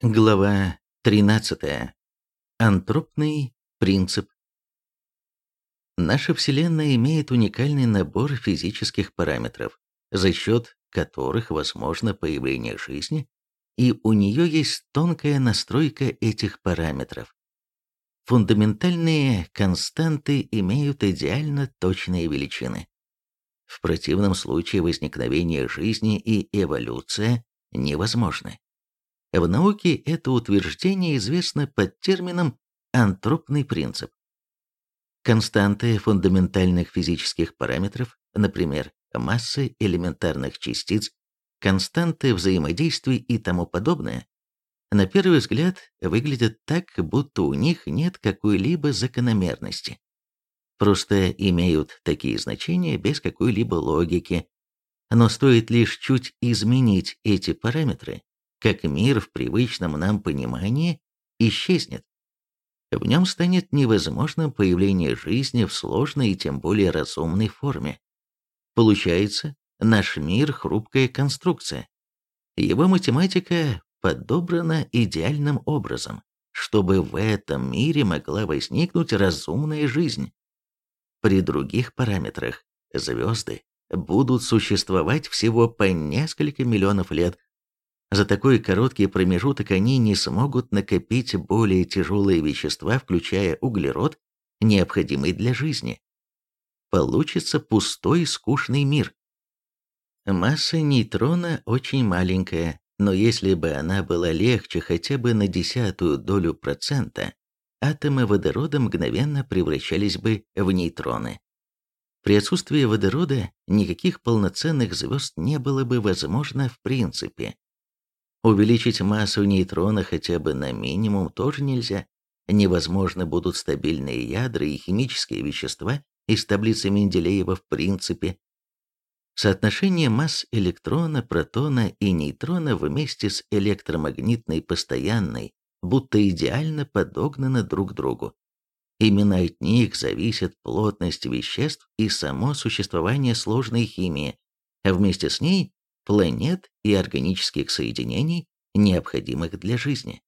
Глава 13. Антропный принцип. Наша Вселенная имеет уникальный набор физических параметров, за счет которых возможно появление жизни, и у нее есть тонкая настройка этих параметров. Фундаментальные константы имеют идеально точные величины. В противном случае возникновение жизни и эволюция невозможны. В науке это утверждение известно под термином антропный принцип. Константы фундаментальных физических параметров, например, массы элементарных частиц, константы взаимодействий и тому подобное, на первый взгляд выглядят так, будто у них нет какой-либо закономерности. Просто имеют такие значения без какой-либо логики. Но стоит лишь чуть изменить эти параметры, как мир в привычном нам понимании исчезнет. В нем станет невозможным появление жизни в сложной и тем более разумной форме. Получается, наш мир – хрупкая конструкция. Его математика подобрана идеальным образом, чтобы в этом мире могла возникнуть разумная жизнь. При других параметрах звезды будут существовать всего по несколько миллионов лет, за такой короткий промежуток они не смогут накопить более тяжелые вещества, включая углерод, необходимый для жизни. Получится пустой скучный мир. Масса нейтрона очень маленькая, но если бы она была легче хотя бы на десятую долю процента, атомы водорода мгновенно превращались бы в нейтроны. При отсутствии водорода никаких полноценных звезд не было бы возможно в принципе. Увеличить массу нейтрона хотя бы на минимум тоже нельзя. Невозможно будут стабильные ядра и химические вещества из таблицы Менделеева в принципе. Соотношение масс электрона, протона и нейтрона вместе с электромагнитной постоянной будто идеально подогнаны друг к другу. Именно от них зависит плотность веществ и само существование сложной химии, а вместе с ней планет и органических соединений, необходимых для жизни.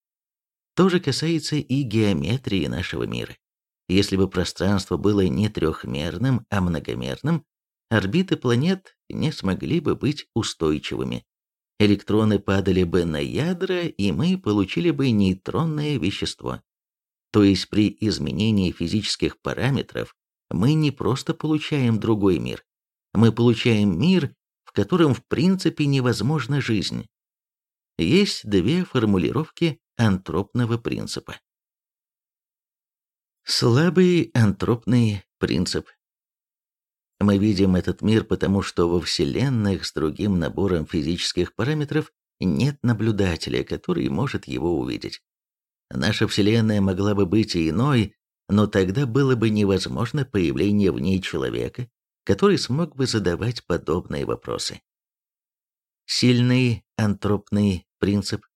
То же касается и геометрии нашего мира. Если бы пространство было не трехмерным, а многомерным, орбиты планет не смогли бы быть устойчивыми. Электроны падали бы на ядра, и мы получили бы нейтронное вещество. То есть при изменении физических параметров мы не просто получаем другой мир, мы получаем мир, в котором в принципе невозможна жизнь. Есть две формулировки антропного принципа. Слабый антропный принцип. Мы видим этот мир потому, что во Вселенных с другим набором физических параметров нет наблюдателя, который может его увидеть. Наша Вселенная могла бы быть и иной, но тогда было бы невозможно появление в ней человека, который смог бы задавать подобные вопросы. Сильный антропный принцип.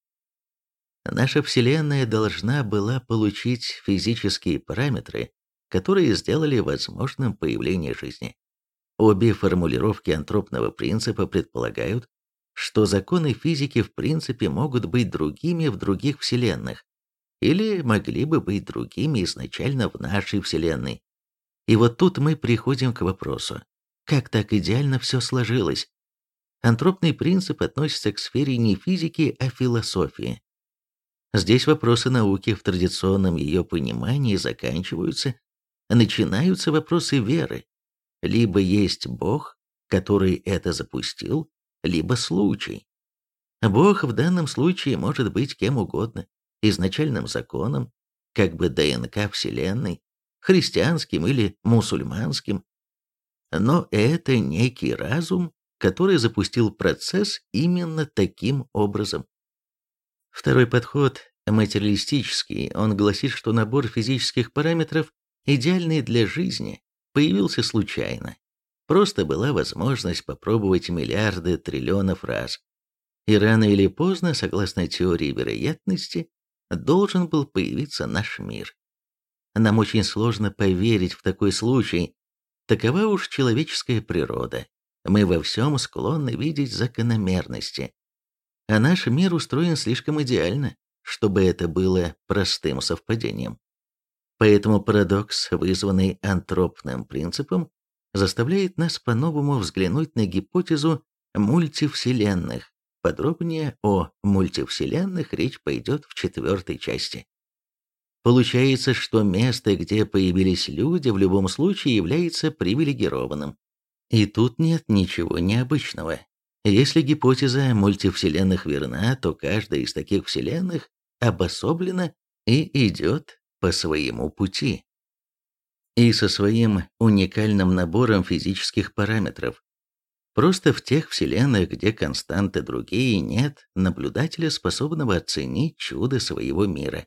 Наша Вселенная должна была получить физические параметры, которые сделали возможным появление жизни. Обе формулировки антропного принципа предполагают, что законы физики в принципе могут быть другими в других вселенных, или могли бы быть другими изначально в нашей Вселенной, и вот тут мы приходим к вопросу, как так идеально все сложилось? Антропный принцип относится к сфере не физики, а философии. Здесь вопросы науки в традиционном ее понимании заканчиваются, начинаются вопросы веры. Либо есть Бог, который это запустил, либо случай. Бог в данном случае может быть кем угодно, изначальным законом, как бы ДНК Вселенной, христианским или мусульманским. Но это некий разум, который запустил процесс именно таким образом. Второй подход материалистический, он гласит, что набор физических параметров, идеальный для жизни, появился случайно. Просто была возможность попробовать миллиарды триллионов раз. И рано или поздно, согласно теории вероятности, должен был появиться наш мир. Нам очень сложно поверить в такой случай. Такова уж человеческая природа. Мы во всем склонны видеть закономерности. А наш мир устроен слишком идеально, чтобы это было простым совпадением. Поэтому парадокс, вызванный антропным принципом, заставляет нас по-новому взглянуть на гипотезу мультивселенных. Подробнее о мультивселенных речь пойдет в четвертой части. Получается, что место, где появились люди, в любом случае является привилегированным. И тут нет ничего необычного. Если гипотеза мультивселенных верна, то каждая из таких вселенных обособлена и идет по своему пути. И со своим уникальным набором физических параметров. Просто в тех вселенных, где константы другие, нет наблюдателя, способного оценить чудо своего мира.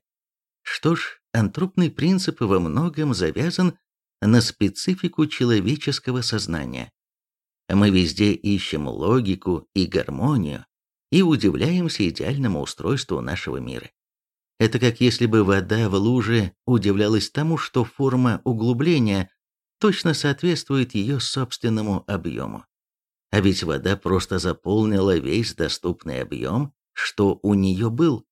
Что ж, антропный принцип во многом завязан на специфику человеческого сознания. Мы везде ищем логику и гармонию и удивляемся идеальному устройству нашего мира. Это как если бы вода в луже удивлялась тому, что форма углубления точно соответствует ее собственному объему. А ведь вода просто заполнила весь доступный объем, что у нее был.